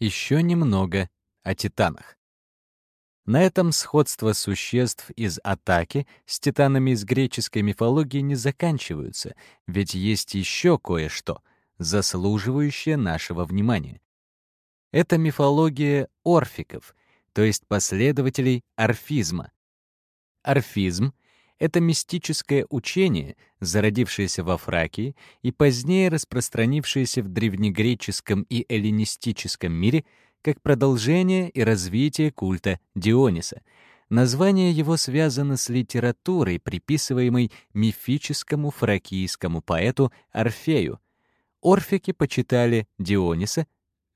Еще немного о титанах. На этом сходство существ из атаки с титанами из греческой мифологии не заканчиваются, ведь есть еще кое-что, заслуживающее нашего внимания. Это мифология орфиков, то есть последователей орфизма. Орфизм — это мистическое учение, зародившееся во Фракии и позднее распространившееся в древнегреческом и эллинистическом мире как продолжение и развитие культа Диониса. Название его связано с литературой, приписываемой мифическому фракийскому поэту Орфею. Орфики почитали Диониса,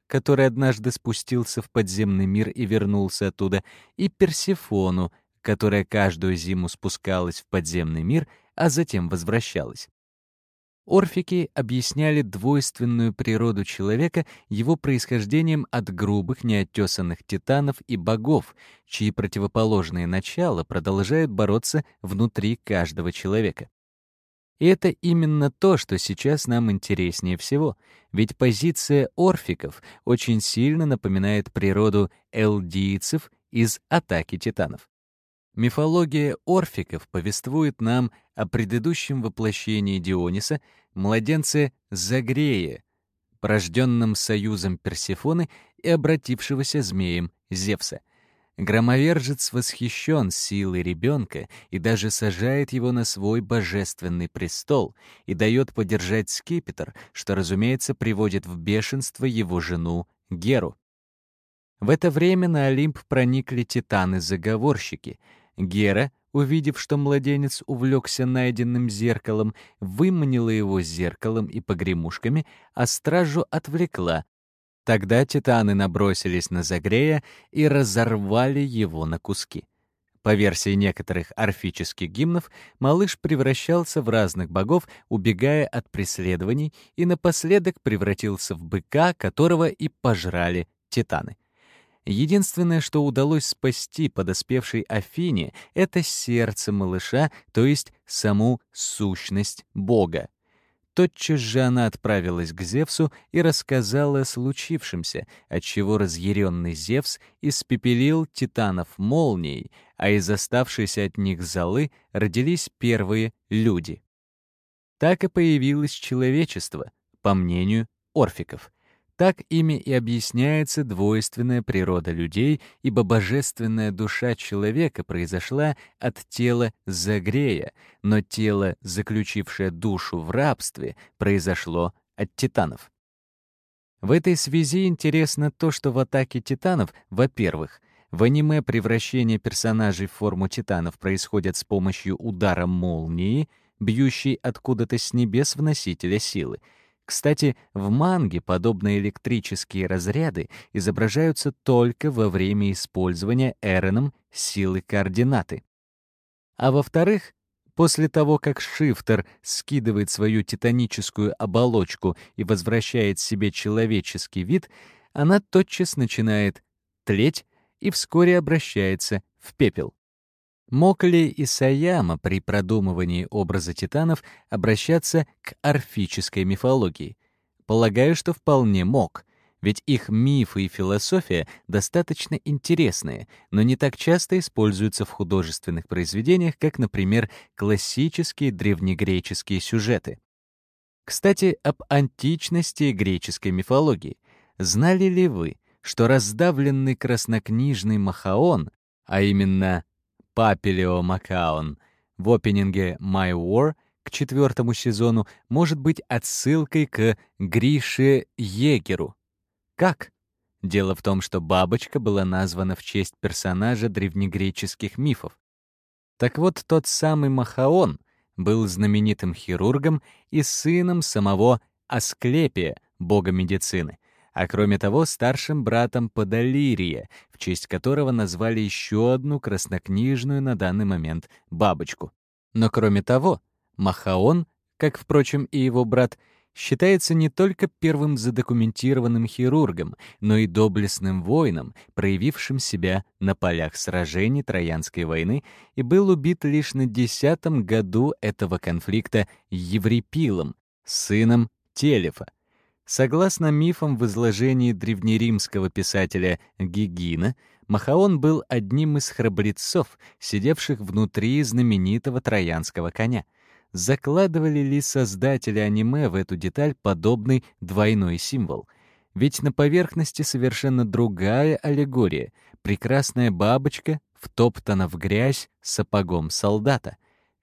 который однажды спустился в подземный мир и вернулся оттуда, и Персефону, которая каждую зиму спускалась в подземный мир, а затем возвращалась. Орфики объясняли двойственную природу человека его происхождением от грубых неоттесанных титанов и богов, чьи противоположные начала продолжают бороться внутри каждого человека. И это именно то, что сейчас нам интереснее всего, ведь позиция орфиков очень сильно напоминает природу элдийцев из «Атаки титанов». Мифология орфиков повествует нам о предыдущем воплощении Диониса, младенце Загрея, порожденном союзом Персефоны и обратившегося змеем Зевса. Громовержец восхищен силой ребенка и даже сажает его на свой божественный престол и дает подержать скипетр, что, разумеется, приводит в бешенство его жену Геру. В это время на Олимп проникли титаны-заговорщики — Гера, увидев, что младенец увлекся найденным зеркалом, выманила его зеркалом и погремушками, а стражу отвлекла. Тогда титаны набросились на Загрея и разорвали его на куски. По версии некоторых орфических гимнов, малыш превращался в разных богов, убегая от преследований, и напоследок превратился в быка, которого и пожрали титаны. Единственное, что удалось спасти подоспевшей Афине, это сердце малыша, то есть саму сущность Бога. Тотчас же она отправилась к Зевсу и рассказала о случившемся, отчего разъяренный Зевс испепелил титанов молнией, а из оставшейся от них золы родились первые люди. Так и появилось человечество, по мнению орфиков. Так ими и объясняется двойственная природа людей, ибо божественная душа человека произошла от тела Загрея, но тело, заключившее душу в рабстве, произошло от титанов. В этой связи интересно то, что в атаке титанов, во-первых, в аниме превращение персонажей в форму титанов происходит с помощью удара молнии, бьющей откуда-то с небес в носителя силы — кстати, в манге подобные электрические разряды изображаются только во время использования Эроном силы координаты. А во-вторых, после того, как Шифтер скидывает свою титаническую оболочку и возвращает себе человеческий вид, она тотчас начинает тлеть и вскоре обращается в пепел. Мог ли Исаяма при продумывании образа титанов обращаться к орфической мифологии? Полагаю, что вполне мог, ведь их мифы и философия достаточно интересные, но не так часто используются в художественных произведениях, как, например, классические древнегреческие сюжеты. Кстати, об античности греческой мифологии. Знали ли вы, что раздавленный краснокнижный Махаон, а именно Папилио Макаон в опенинге My War к четвертому сезону может быть отсылкой к Грише Егеру. Как? Дело в том, что бабочка была названа в честь персонажа древнегреческих мифов. Так вот, тот самый Махаон был знаменитым хирургом и сыном самого Асклепия, бога медицины а кроме того старшим братом Подолирия, в честь которого назвали еще одну краснокнижную на данный момент бабочку. Но кроме того, Махаон, как, впрочем, и его брат, считается не только первым задокументированным хирургом, но и доблестным воином, проявившим себя на полях сражений Троянской войны и был убит лишь на десятом году этого конфликта Еврипилом, сыном Телефа, Согласно мифам в изложении древнеримского писателя Гигина, Махаон был одним из храбрецов, сидевших внутри знаменитого троянского коня. Закладывали ли создатели аниме в эту деталь подобный двойной символ? Ведь на поверхности совершенно другая аллегория. Прекрасная бабочка втоптана в грязь сапогом солдата.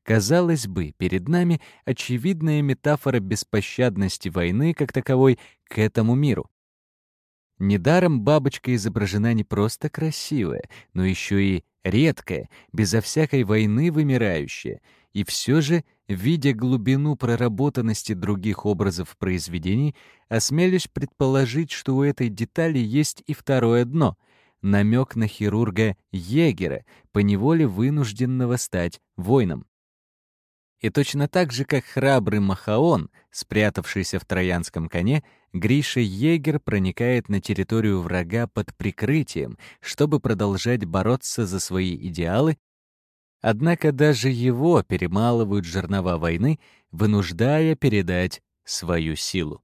Казалось бы, перед нами очевидная метафора беспощадности войны как таковой к этому миру. Недаром бабочка изображена не просто красивая, но еще и редкая, безо всякой войны вымирающая. И все же, видя глубину проработанности других образов произведений, осмелюсь предположить, что у этой детали есть и второе дно — намек на хирурга Егера, поневоле вынужденного стать воином. И точно так же, как храбрый Махаон, спрятавшийся в троянском коне, Гриша Егер проникает на территорию врага под прикрытием, чтобы продолжать бороться за свои идеалы, однако даже его перемалывают жернова войны, вынуждая передать свою силу.